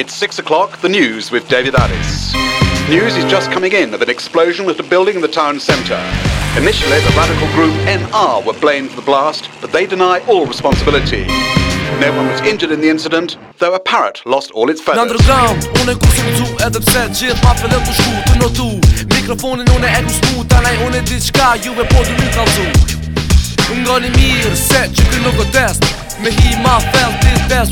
It's 6 o'clock, the news with David Addis. News is just coming in of an explosion at a building in the town centre. Initially, the radical group NR were blamed for the blast, but they deny all responsibility. No one was injured in the incident, though a parrot lost all its feathers. mirë se që test Me hi ma ti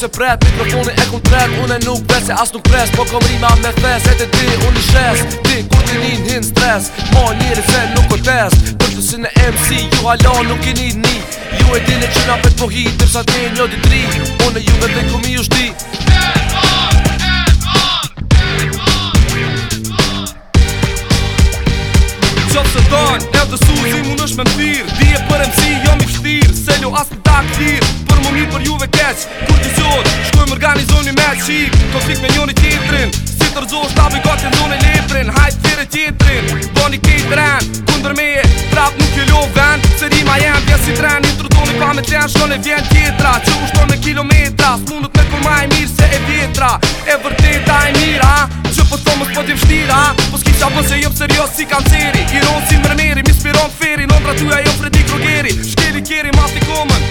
se pret Mikrofoni e kum tret Une nuk bet se as nuk pres Po kom rima me fes E të di unë i shes Ti kur ti njën hin stres Ma njëri se nuk o po test Për të si në MC Ju hala nuk i njën një Ju e dine që nga pet po hi Tërsa ti një di tri Une juve dhe kumi ju shti Edhe Dije për emësi, jo mi fështir Se asë në takë tir Për më mi për juve keq Ko me njoni tjetrin Si të rëzohë shtabi ka që ndonë e leprin Hajtë tjere tjetrin Bo një kejtë vren Kundër me e nuk jo ljov ven Se di ma jem vjen si tren Një të nuk pa me tren Shkone vjen tjetra Që u me kilometra Së me kur ma e mirë se e vjetra E vërteta e mira Që po thomës po tim shtira Po s'ki qa bëse jop serios si kanceri Iron si mërmeri Mispiron feri Nëndra tuja jop fredi krogeri Shkeli kjeri mas t'i komën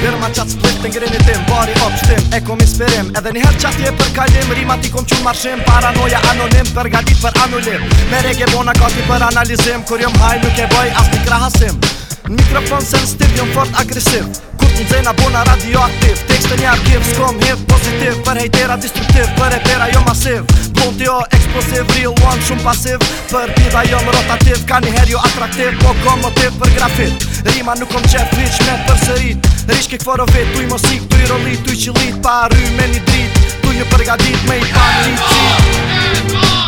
Gjerë ma qatë split të ngrinë tim Bari op shtim e kom inspirim Edhe një herë qatë je për kalim Rima ti kom qunë marshim Paranoja anonim për gadit për anulim Me rege bona ka ti për analizim Kur jom haj nuk e boj asti krahasim Në mikrofon sensitiv jom fort agresiv Unë zena bo në radioaktiv Tekste një arkiv Skom hip pozitiv Për hejtera destruktiv Për repera jo masiv Blonti jo eksplosiv Real one shumë pasiv Për pida jo më rotativ Ka një her jo atraktiv Po kom motiv për grafit Rima nuk kom qef Hiq me përsërit sërit Rishke këforo vet Tuj i mosik Tuj i rolit Tuj qilit Pa rry me një drit Tuj një përgadit Me i pa një qit